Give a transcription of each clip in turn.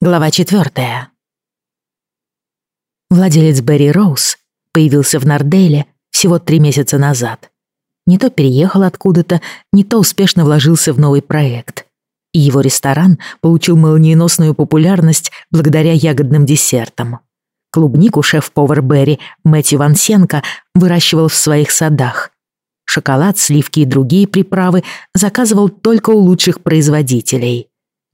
Глава четвертая. Владелец Берри Роуз появился в Нарделе всего три месяца назад. Не то переехал откуда-то, не то успешно вложился в новый проект. И его ресторан получил молниеносную популярность благодаря ягодным десертам. Клубнику шеф-повар Берри Мэтью Вансенко выращивал в своих садах. Шоколад, сливки и другие приправы заказывал только у лучших производителей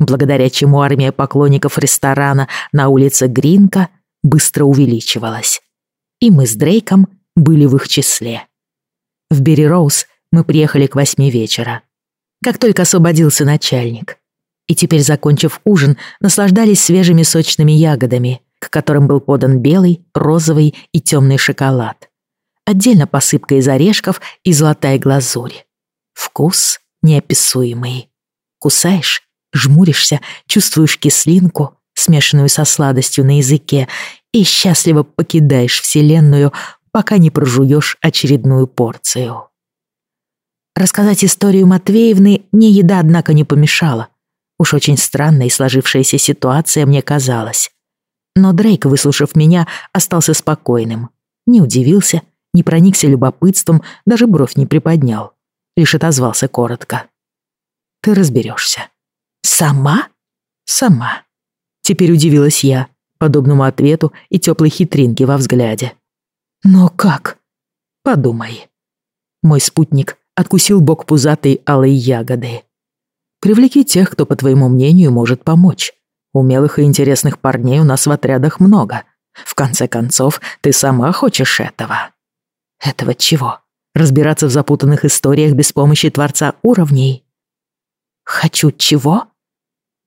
благодаря чему армия поклонников ресторана на улице Гринка быстро увеличивалась. И мы с Дрейком были в их числе. В Берри-Роуз мы приехали к восьми вечера. Как только освободился начальник. И теперь, закончив ужин, наслаждались свежими сочными ягодами, к которым был подан белый, розовый и темный шоколад. Отдельно посыпка из орешков и золотая глазурь. Вкус неописуемый. Кусаешь жмуришься, чувствуешь кислинку, смешанную со сладостью на языке, и счастливо покидаешь Вселенную, пока не прожуешь очередную порцию. Рассказать историю Матвеевны мне еда, однако, не помешала. Уж очень странной сложившаяся ситуация мне казалась. Но Дрейк, выслушав меня, остался спокойным. Не удивился, не проникся любопытством, даже бровь не приподнял. Лишь отозвался коротко. «Ты разберешься. «Сама?» «Сама». Теперь удивилась я, подобному ответу и теплой хитринке во взгляде. «Но как?» «Подумай». Мой спутник откусил бок пузатой алой ягоды. «Привлеки тех, кто, по твоему мнению, может помочь. Умелых и интересных парней у нас в отрядах много. В конце концов, ты сама хочешь этого». «Этого чего? Разбираться в запутанных историях без помощи Творца уровней?» «Хочу чего?»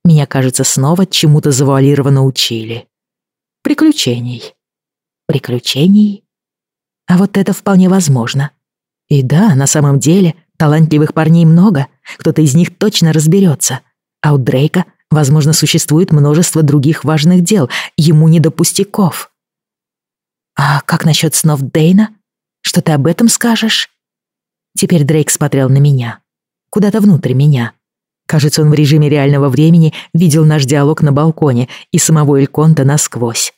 Меня, кажется, снова чему-то завуалированно учили. Приключений. Приключений? А вот это вполне возможно. И да, на самом деле, талантливых парней много, кто-то из них точно разберется. А у Дрейка, возможно, существует множество других важных дел, ему не до пустяков. А как насчет снов Дейна? Что ты об этом скажешь? Теперь Дрейк смотрел на меня. Куда-то внутрь меня. Кажется, он в режиме реального времени видел наш диалог на балконе и самого Эльконта насквозь.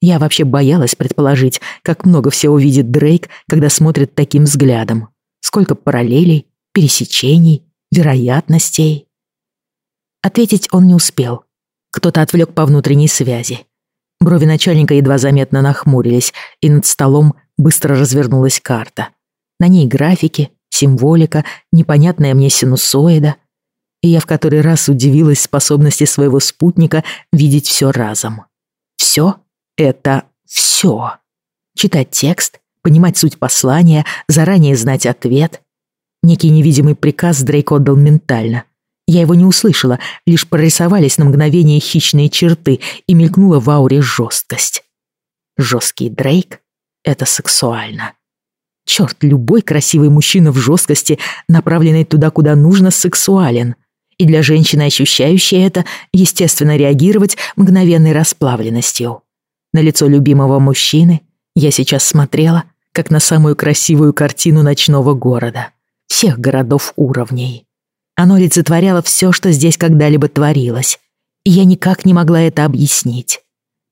Я вообще боялась предположить, как много всего видит Дрейк, когда смотрит таким взглядом. Сколько параллелей, пересечений, вероятностей. Ответить он не успел. Кто-то отвлек по внутренней связи. Брови начальника едва заметно нахмурились, и над столом быстро развернулась карта. На ней графики, символика, непонятная мне синусоида, и я в который раз удивилась способности своего спутника видеть все разом. Все — это все. Читать текст, понимать суть послания, заранее знать ответ. Некий невидимый приказ Дрейк отдал ментально. Я его не услышала, лишь прорисовались на мгновение хищные черты и мелькнула в ауре жесткость. Жесткий Дрейк — это сексуально. Черт, любой красивый мужчина в жесткости, направленный туда, куда нужно, сексуален и для женщины, ощущающей это, естественно реагировать мгновенной расплавленностью. На лицо любимого мужчины я сейчас смотрела, как на самую красивую картину ночного города, всех городов уровней. Оно олицетворяло все, что здесь когда-либо творилось, и я никак не могла это объяснить.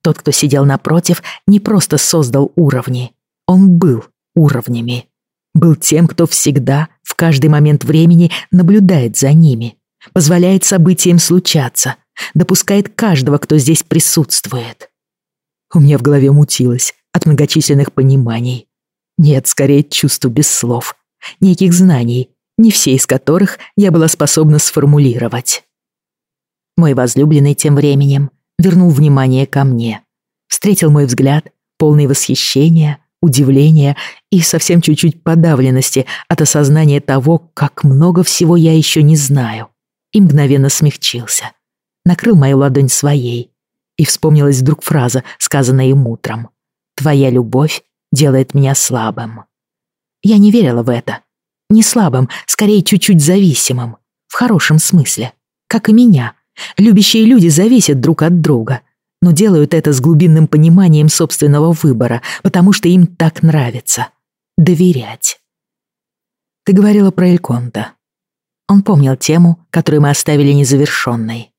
Тот, кто сидел напротив, не просто создал уровни, он был уровнями. Был тем, кто всегда, в каждый момент времени наблюдает за ними, позволяет событиям случаться, допускает каждого, кто здесь присутствует. У меня в голове мутилось от многочисленных пониманий. Нет, скорее чувств без слов, неких знаний, не все из которых я была способна сформулировать. Мой возлюбленный тем временем вернул внимание ко мне, встретил мой взгляд, полный восхищения, удивления и совсем чуть-чуть подавленности от осознания того, как много всего я еще не знаю и мгновенно смягчился. Накрыл мою ладонь своей. И вспомнилась вдруг фраза, сказанная им утром. «Твоя любовь делает меня слабым». Я не верила в это. Не слабым, скорее чуть-чуть зависимым. В хорошем смысле. Как и меня. Любящие люди зависят друг от друга, но делают это с глубинным пониманием собственного выбора, потому что им так нравится. Доверять. Ты говорила про Эльконта. Он помнил тему, которую мы оставили незавершенной.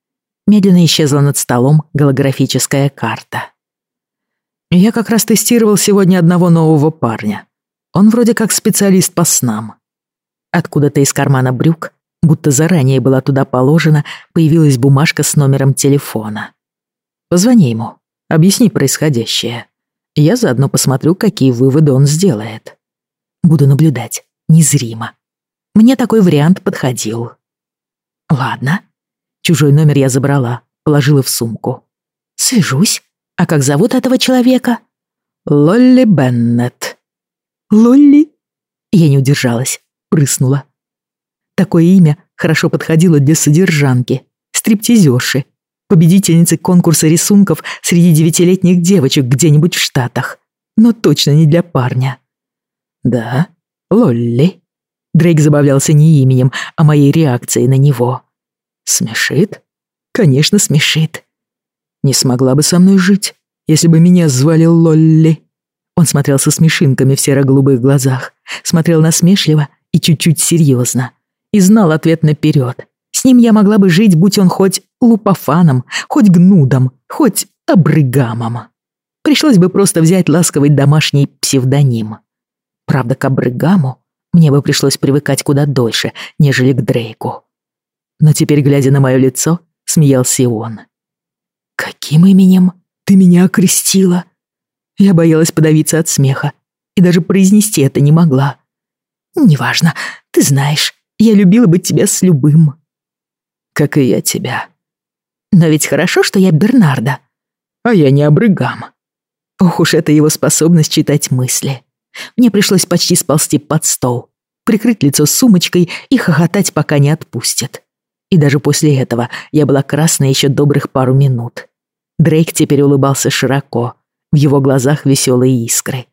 Медленно исчезла над столом голографическая карта. Я как раз тестировал сегодня одного нового парня. Он вроде как специалист по снам. Откуда-то из кармана брюк, будто заранее была туда положена, появилась бумажка с номером телефона. Позвони ему, объясни происходящее. Я заодно посмотрю, какие выводы он сделает. Буду наблюдать, незримо. Мне такой вариант подходил. Ладно. Чужой номер я забрала, положила в сумку. Свяжусь. А как зовут этого человека? Лолли Беннет. Лолли? Я не удержалась, прыснула. Такое имя хорошо подходило для содержанки, стриптизерши, победительницы конкурса рисунков среди девятилетних девочек где-нибудь в Штатах. Но точно не для парня. Да, Лолли. Дрейк забавлялся не именем, а моей реакцией на него. Смешит? Конечно, смешит. Не смогла бы со мной жить, если бы меня звали Лолли. Он смотрел со смешинками в серо-голубых глазах, смотрел насмешливо и чуть-чуть серьезно. И знал ответ наперед. С ним я могла бы жить, будь он хоть лупофаном, хоть гнудом, хоть обрыгамом. Пришлось бы просто взять ласковый домашний псевдоним. Правда, к обрыгаму мне бы пришлось привыкать куда дольше, нежели к Дрейку. Но теперь, глядя на мое лицо, смеялся он. «Каким именем ты меня окрестила?» Я боялась подавиться от смеха и даже произнести это не могла. «Неважно, ты знаешь, я любила бы тебя с любым». «Как и я тебя». «Но ведь хорошо, что я Бернарда». «А я не Абрыгам». Ох уж это его способность читать мысли. Мне пришлось почти сползти под стол, прикрыть лицо сумочкой и хохотать, пока не отпустит. И даже после этого я была красной еще добрых пару минут. Дрейк теперь улыбался широко, в его глазах веселые искры.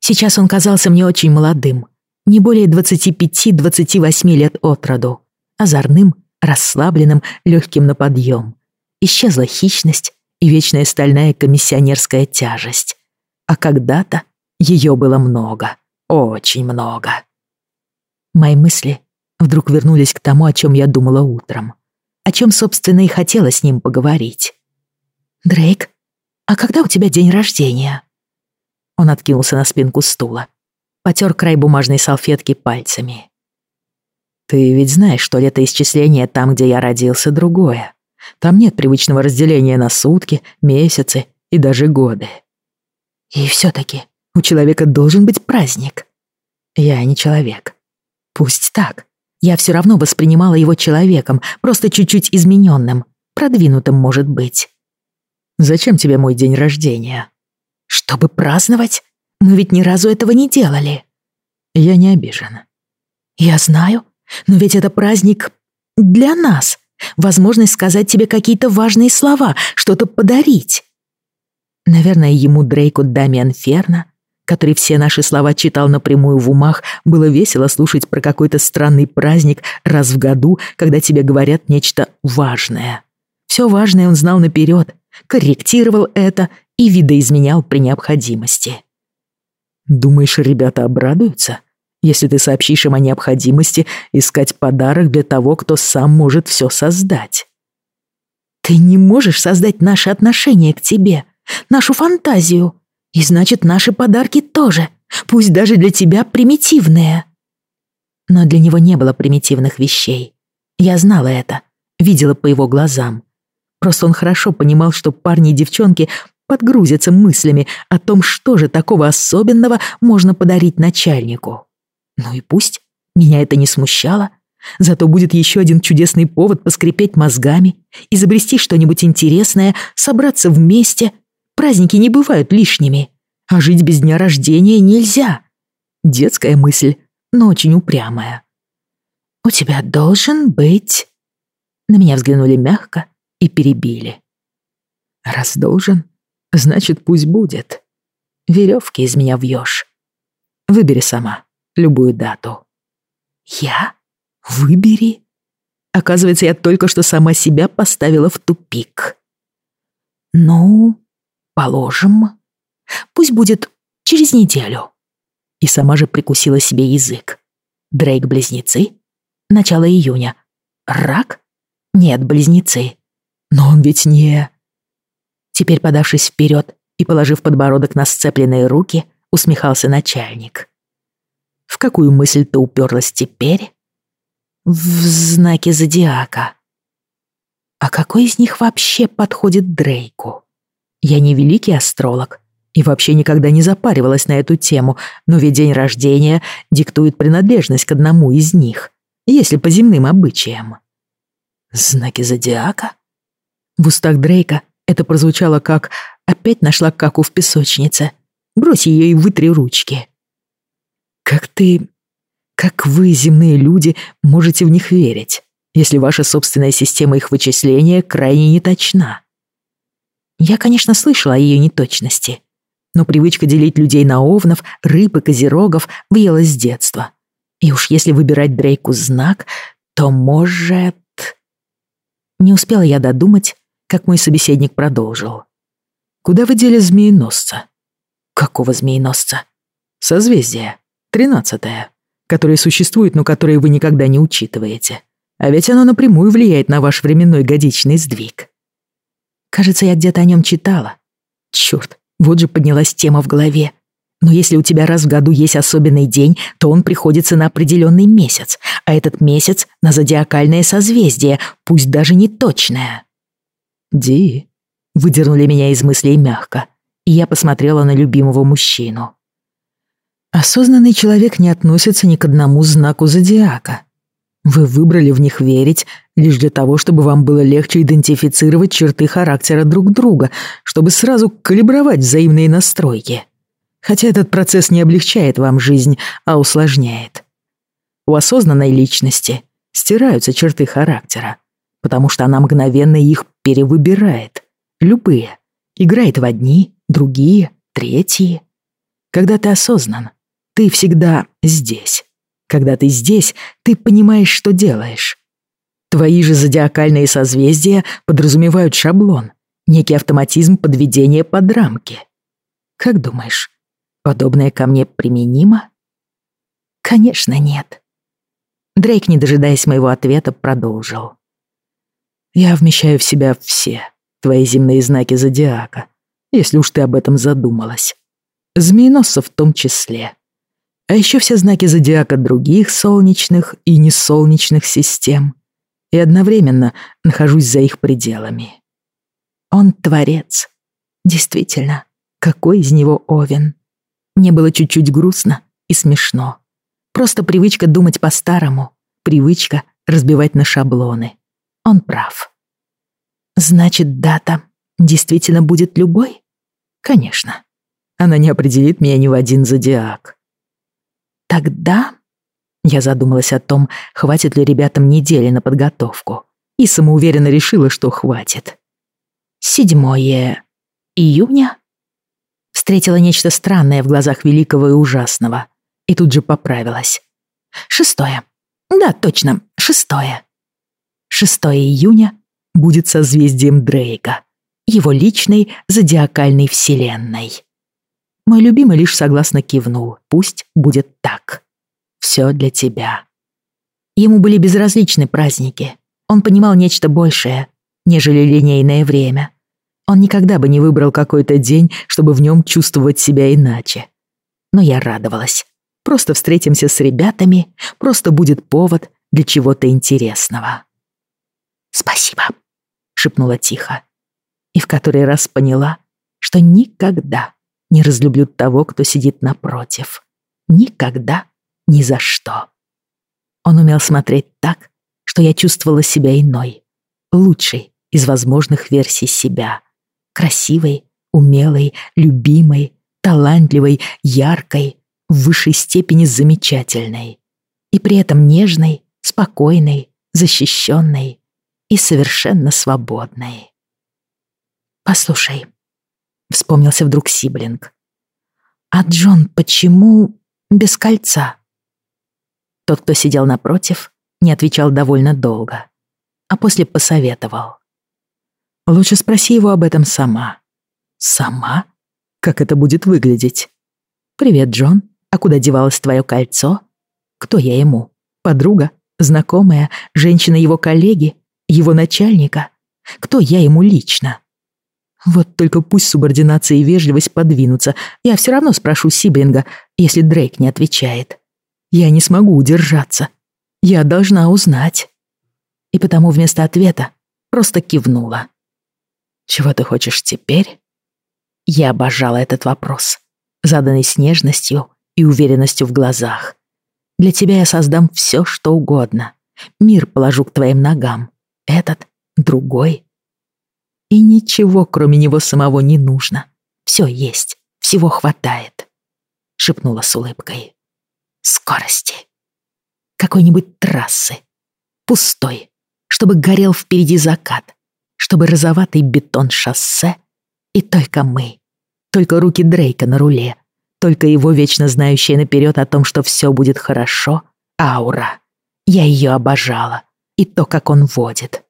Сейчас он казался мне очень молодым, не более 25-28 лет от роду, озорным, расслабленным, легким на подъем. Исчезла хищность и вечная стальная комиссионерская тяжесть. А когда-то ее было много, очень много. Мои мысли вдруг вернулись к тому, о чем я думала утром. О чем, собственно, и хотела с ним поговорить. «Дрейк, а когда у тебя день рождения?» Он откинулся на спинку стула, потер край бумажной салфетки пальцами. «Ты ведь знаешь, что летоисчисление там, где я родился, другое. Там нет привычного разделения на сутки, месяцы и даже годы». «И все-таки у человека должен быть праздник. Я не человек. Пусть так. Я все равно воспринимала его человеком, просто чуть-чуть измененным, продвинутым, может быть. Зачем тебе мой день рождения? Чтобы праздновать? Мы ведь ни разу этого не делали. Я не обижен. Я знаю, но ведь это праздник для нас. Возможность сказать тебе какие-то важные слова, что-то подарить. Наверное, ему Дрейку Дамиан Ферна который все наши слова читал напрямую в умах, было весело слушать про какой-то странный праздник раз в году, когда тебе говорят нечто важное. Все важное он знал наперед, корректировал это и видоизменял при необходимости. Думаешь, ребята обрадуются, если ты сообщишь им о необходимости искать подарок для того, кто сам может все создать? Ты не можешь создать наши отношения к тебе, нашу фантазию, и значит, наши подарки тоже, пусть даже для тебя примитивные. Но для него не было примитивных вещей. Я знала это, видела по его глазам. Просто он хорошо понимал, что парни и девчонки подгрузятся мыслями о том, что же такого особенного можно подарить начальнику. Ну и пусть, меня это не смущало. Зато будет еще один чудесный повод поскрипеть мозгами, изобрести что-нибудь интересное, собраться вместе — Праздники не бывают лишними. А жить без дня рождения нельзя. Детская мысль, но очень упрямая. «У тебя должен быть...» На меня взглянули мягко и перебили. «Раз должен, значит, пусть будет. Веревки из меня вьешь. Выбери сама любую дату». «Я? Выбери?» Оказывается, я только что сама себя поставила в тупик. «Ну, Положим. Пусть будет через неделю. И сама же прикусила себе язык. Дрейк-близнецы? Начало июня. Рак? Нет, близнецы. Но он ведь не... Теперь, подавшись вперед и положив подбородок на сцепленные руки, усмехался начальник. В какую мысль ты уперлась теперь? В знаке зодиака. А какой из них вообще подходит Дрейку? Я не великий астролог и вообще никогда не запаривалась на эту тему, но ведь день рождения диктует принадлежность к одному из них, если по земным обычаям. Знаки зодиака? В устах Дрейка это прозвучало как «опять нашла каку в песочнице. Брось ее и вытри ручки». Как ты... Как вы, земные люди, можете в них верить, если ваша собственная система их вычисления крайне неточна? Я, конечно, слышала о ее неточности, но привычка делить людей на овнов, рыб и козерогов въелась с детства. И уж если выбирать Дрейку знак, то, может... Не успела я додумать, как мой собеседник продолжил. «Куда вы дели змееносца?» «Какого змееносца?» «Созвездие. Тринадцатое, которое существует, но которое вы никогда не учитываете. А ведь оно напрямую влияет на ваш временной годичный сдвиг. Кажется, я где-то о нем читала. Черт, вот же поднялась тема в голове. Но если у тебя раз в году есть особенный день, то он приходится на определенный месяц, а этот месяц на зодиакальное созвездие, пусть даже не точное. Ди, выдернули меня из мыслей мягко, и я посмотрела на любимого мужчину. Осознанный человек не относится ни к одному знаку зодиака. Вы выбрали в них верить лишь для того, чтобы вам было легче идентифицировать черты характера друг друга, чтобы сразу калибровать взаимные настройки. Хотя этот процесс не облегчает вам жизнь, а усложняет. У осознанной личности стираются черты характера, потому что она мгновенно их перевыбирает. Любые. Играет в одни, другие, третьи. Когда ты осознан, ты всегда здесь. Когда ты здесь, ты понимаешь, что делаешь. Твои же зодиакальные созвездия подразумевают шаблон, некий автоматизм подведения под рамки. Как думаешь, подобное ко мне применимо? Конечно, нет. Дрейк, не дожидаясь моего ответа, продолжил. Я вмещаю в себя все твои земные знаки зодиака, если уж ты об этом задумалась. Змееносцев в том числе а еще все знаки зодиака других солнечных и несолнечных систем, и одновременно нахожусь за их пределами. Он творец. Действительно, какой из него Овен? Мне было чуть-чуть грустно и смешно. Просто привычка думать по-старому, привычка разбивать на шаблоны. Он прав. Значит, дата действительно будет любой? Конечно. Она не определит меня ни в один зодиак. Тогда я задумалась о том, хватит ли ребятам недели на подготовку, и самоуверенно решила, что хватит. Седьмое июня встретила нечто странное в глазах великого и ужасного, и тут же поправилась. Шестое. Да, точно, шестое. Шестое июня будет созвездием Дрейка, его личной зодиакальной вселенной. Мой любимый лишь согласно кивнул. Пусть будет так. Все для тебя. Ему были безразличны праздники. Он понимал нечто большее, нежели линейное время. Он никогда бы не выбрал какой-то день, чтобы в нем чувствовать себя иначе. Но я радовалась. Просто встретимся с ребятами, просто будет повод для чего-то интересного. «Спасибо», — шепнула тихо. И в который раз поняла, что никогда не разлюблю того, кто сидит напротив. Никогда, ни за что. Он умел смотреть так, что я чувствовала себя иной, лучшей из возможных версий себя. Красивой, умелой, любимой, талантливой, яркой, в высшей степени замечательной. И при этом нежной, спокойной, защищенной и совершенно свободной. «Послушай», Вспомнился вдруг Сиблинг. «А Джон почему без кольца?» Тот, кто сидел напротив, не отвечал довольно долго, а после посоветовал. «Лучше спроси его об этом сама». «Сама? Как это будет выглядеть?» «Привет, Джон. А куда девалось твое кольцо?» «Кто я ему? Подруга? Знакомая? Женщина его коллеги? Его начальника? Кто я ему лично? Вот только пусть субординация и вежливость подвинутся. Я все равно спрошу Сиблинга, если Дрейк не отвечает. Я не смогу удержаться. Я должна узнать. И потому вместо ответа просто кивнула. «Чего ты хочешь теперь?» Я обожала этот вопрос, заданный с нежностью и уверенностью в глазах. Для тебя я создам все, что угодно. Мир положу к твоим ногам. Этот, другой. И ничего, кроме него самого, не нужно. Все есть, всего хватает. Шепнула с улыбкой. Скорости. Какой-нибудь трассы. Пустой. Чтобы горел впереди закат. Чтобы розоватый бетон шоссе. И только мы. Только руки Дрейка на руле только его вечно знающая наперед о том, что все будет хорошо, аура. Я ее обожала. И то, как он водит.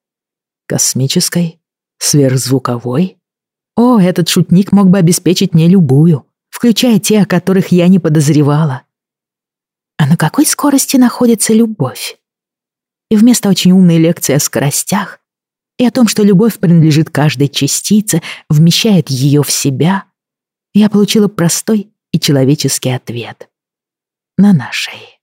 Космической? Сверхзвуковой? О, этот шутник мог бы обеспечить мне любую, включая те, о которых я не подозревала. А на какой скорости находится любовь? И вместо очень умной лекции о скоростях и о том, что любовь принадлежит каждой частице, вмещает ее в себя, я получила простой и человеческий ответ на нашей.